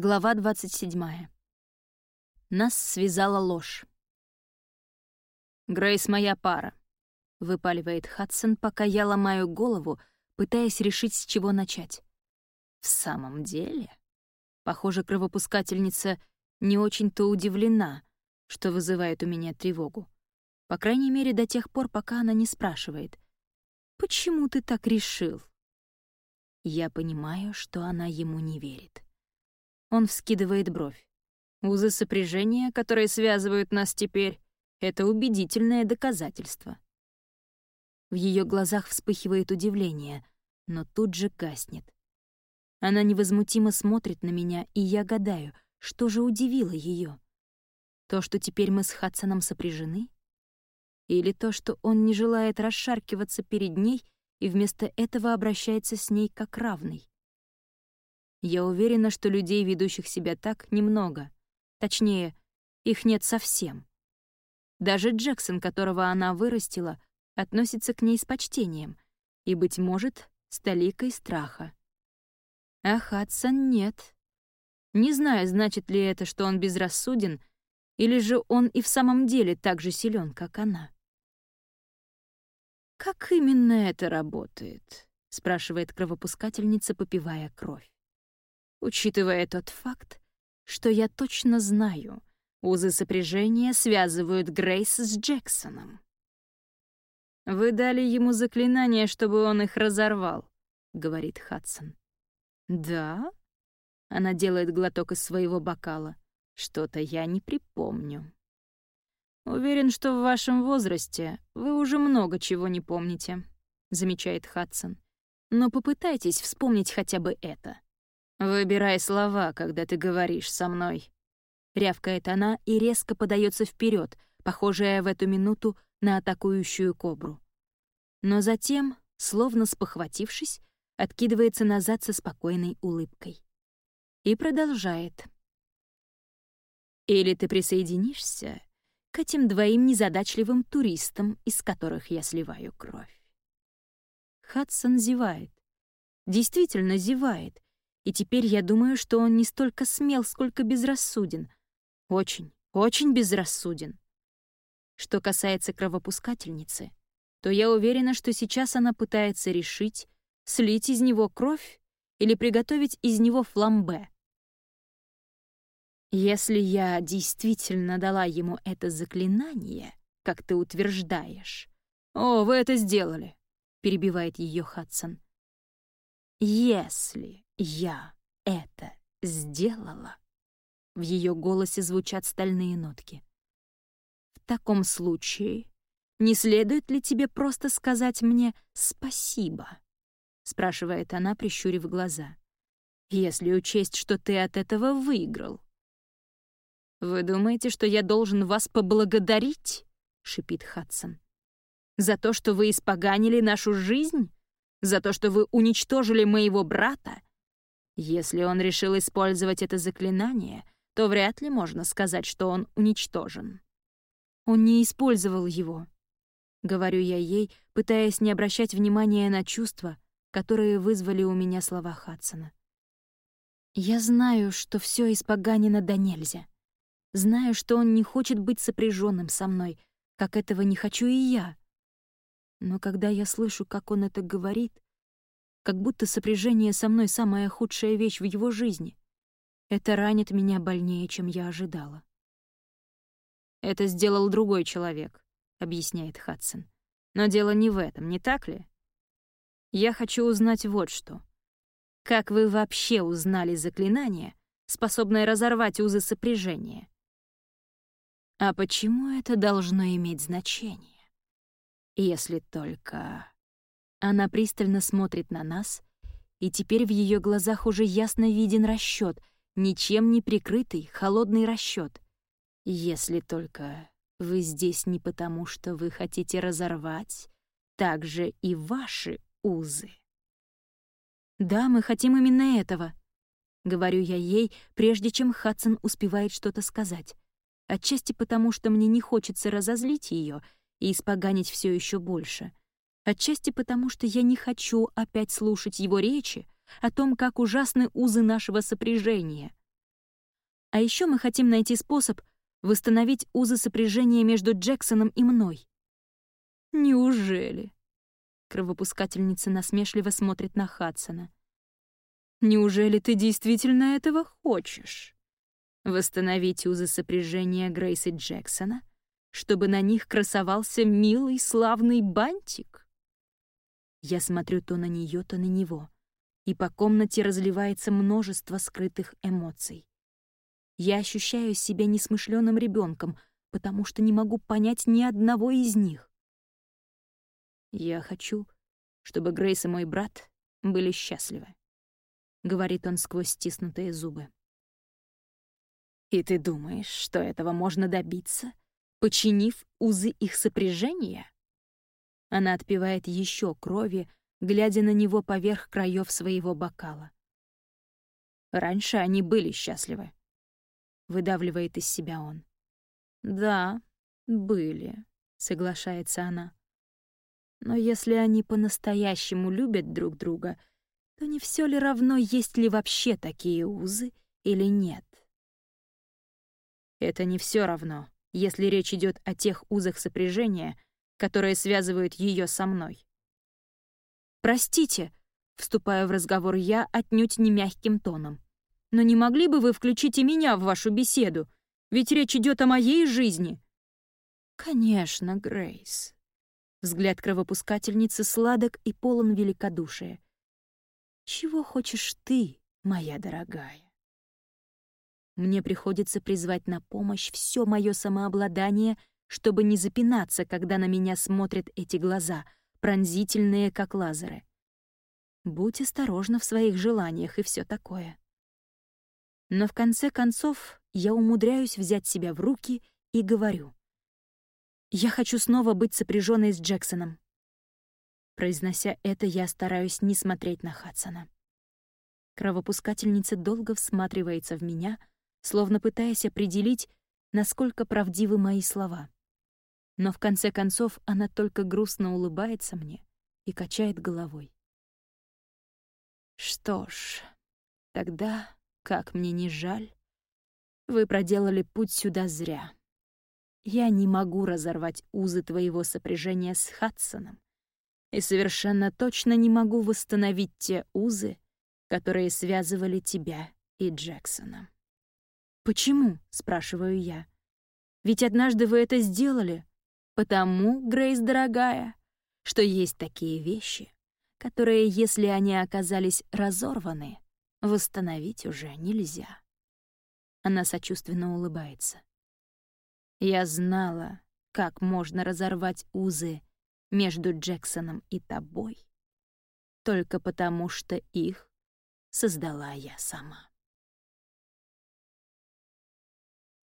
Глава 27. Нас связала ложь. «Грейс моя пара», — выпаливает Хадсон, пока я ломаю голову, пытаясь решить, с чего начать. «В самом деле?» Похоже, кровопускательница не очень-то удивлена, что вызывает у меня тревогу. По крайней мере, до тех пор, пока она не спрашивает. «Почему ты так решил?» Я понимаю, что она ему не верит. Он вскидывает бровь. Узы сопряжения, которые связывают нас теперь, — это убедительное доказательство. В ее глазах вспыхивает удивление, но тут же гаснет. Она невозмутимо смотрит на меня, и я гадаю, что же удивило ее. То, что теперь мы с Хадсоном сопряжены? Или то, что он не желает расшаркиваться перед ней и вместо этого обращается с ней как равный? Я уверена, что людей, ведущих себя так, немного. Точнее, их нет совсем. Даже Джексон, которого она вырастила, относится к ней с почтением и, быть может, с толикой страха. А Хадсон нет. Не знаю, значит ли это, что он безрассуден, или же он и в самом деле так же силен, как она. «Как именно это работает?» — спрашивает кровопускательница, попивая кровь учитывая тот факт, что я точно знаю, узы сопряжения связывают Грейс с Джексоном. «Вы дали ему заклинание, чтобы он их разорвал», — говорит Хадсон. «Да?» — она делает глоток из своего бокала. «Что-то я не припомню». «Уверен, что в вашем возрасте вы уже много чего не помните», — замечает Хадсон. «Но попытайтесь вспомнить хотя бы это. «Выбирай слова, когда ты говоришь со мной», — рявкает она и резко подается вперед, похожая в эту минуту на атакующую кобру. Но затем, словно спохватившись, откидывается назад со спокойной улыбкой. И продолжает. «Или ты присоединишься к этим двоим незадачливым туристам, из которых я сливаю кровь». Хадсон зевает. Действительно зевает — и теперь я думаю, что он не столько смел, сколько безрассуден. Очень, очень безрассуден. Что касается кровопускательницы, то я уверена, что сейчас она пытается решить, слить из него кровь или приготовить из него фламбе. Если я действительно дала ему это заклинание, как ты утверждаешь... «О, вы это сделали!» — перебивает ее Хадсон. «Если я это сделала?» В ее голосе звучат стальные нотки. «В таком случае не следует ли тебе просто сказать мне «спасибо»?» спрашивает она, прищурив глаза. «Если учесть, что ты от этого выиграл». «Вы думаете, что я должен вас поблагодарить?» — шипит Хадсон. «За то, что вы испоганили нашу жизнь? За то, что вы уничтожили моего брата если он решил использовать это заклинание, то вряд ли можно сказать, что он уничтожен. Он не использовал его. Говорю я ей, пытаясь не обращать внимания на чувства, которые вызвали у меня слова Хадсона. Я знаю, что все испоганено до нельзя. Знаю, что он не хочет быть сопряженным со мной, как этого не хочу и я. Но когда я слышу, как он это говорит, как будто сопряжение со мной самая худшая вещь в его жизни. Это ранит меня больнее, чем я ожидала. «Это сделал другой человек», — объясняет Хадсон. «Но дело не в этом, не так ли? Я хочу узнать вот что. Как вы вообще узнали заклинание, способное разорвать узы сопряжения? А почему это должно иметь значение? Если только... Она пристально смотрит на нас, и теперь в ее глазах уже ясно виден расчет, ничем не прикрытый, холодный расчет. Если только вы здесь не потому, что вы хотите разорвать также и ваши узы. «Да, мы хотим именно этого», — говорю я ей, прежде чем Хадсон успевает что-то сказать. Отчасти потому, что мне не хочется разозлить ее и испоганить все еще больше — Отчасти потому, что я не хочу опять слушать его речи о том, как ужасны узы нашего сопряжения. А еще мы хотим найти способ восстановить узы сопряжения между Джексоном и мной. Неужели? Кровопускательница насмешливо смотрит на Хадсона. Неужели ты действительно этого хочешь? Восстановить узы сопряжения Грейс и Джексона, чтобы на них красовался милый славный бантик? Я смотрю то на нее, то на него, и по комнате разливается множество скрытых эмоций. Я ощущаю себя несмышленым ребенком, потому что не могу понять ни одного из них. «Я хочу, чтобы Грейс и мой брат были счастливы», — говорит он сквозь стиснутые зубы. «И ты думаешь, что этого можно добиться, починив узы их сопряжения?» Она отпивает еще крови, глядя на него поверх краев своего бокала. Раньше они были счастливы. — выдавливает из себя он. «Да, были», — соглашается она. «Но если они по-настоящему любят друг друга, то не все ли равно, есть ли вообще такие узы или нет?» Это не все равно, если речь идет о тех узах сопряжения, которые связывают ее со мной. «Простите», — вступаю в разговор я отнюдь не мягким тоном. Но не могли бы вы включить и меня в вашу беседу? Ведь речь идет о моей жизни». «Конечно, Грейс». Взгляд кровопускательницы сладок и полон великодушия. «Чего хочешь ты, моя дорогая?» Мне приходится призвать на помощь все мое самообладание, чтобы не запинаться, когда на меня смотрят эти глаза, пронзительные, как лазеры. Будь осторожна в своих желаниях и все такое. Но в конце концов я умудряюсь взять себя в руки и говорю. «Я хочу снова быть сопряженной с Джексоном». Произнося это, я стараюсь не смотреть на Хадсона. Кровопускательница долго всматривается в меня, словно пытаясь определить, насколько правдивы мои слова. Но в конце концов она только грустно улыбается мне и качает головой. «Что ж, тогда как мне не жаль. Вы проделали путь сюда зря. Я не могу разорвать узы твоего сопряжения с Хадсоном. И совершенно точно не могу восстановить те узы, которые связывали тебя и Джексона. «Почему?» — спрашиваю я. «Ведь однажды вы это сделали. Потому, Грейс, дорогая, что есть такие вещи, которые, если они оказались разорваны, восстановить уже нельзя. Она сочувственно улыбается. Я знала, как можно разорвать узы между Джексоном и тобой, только потому что их создала я сама.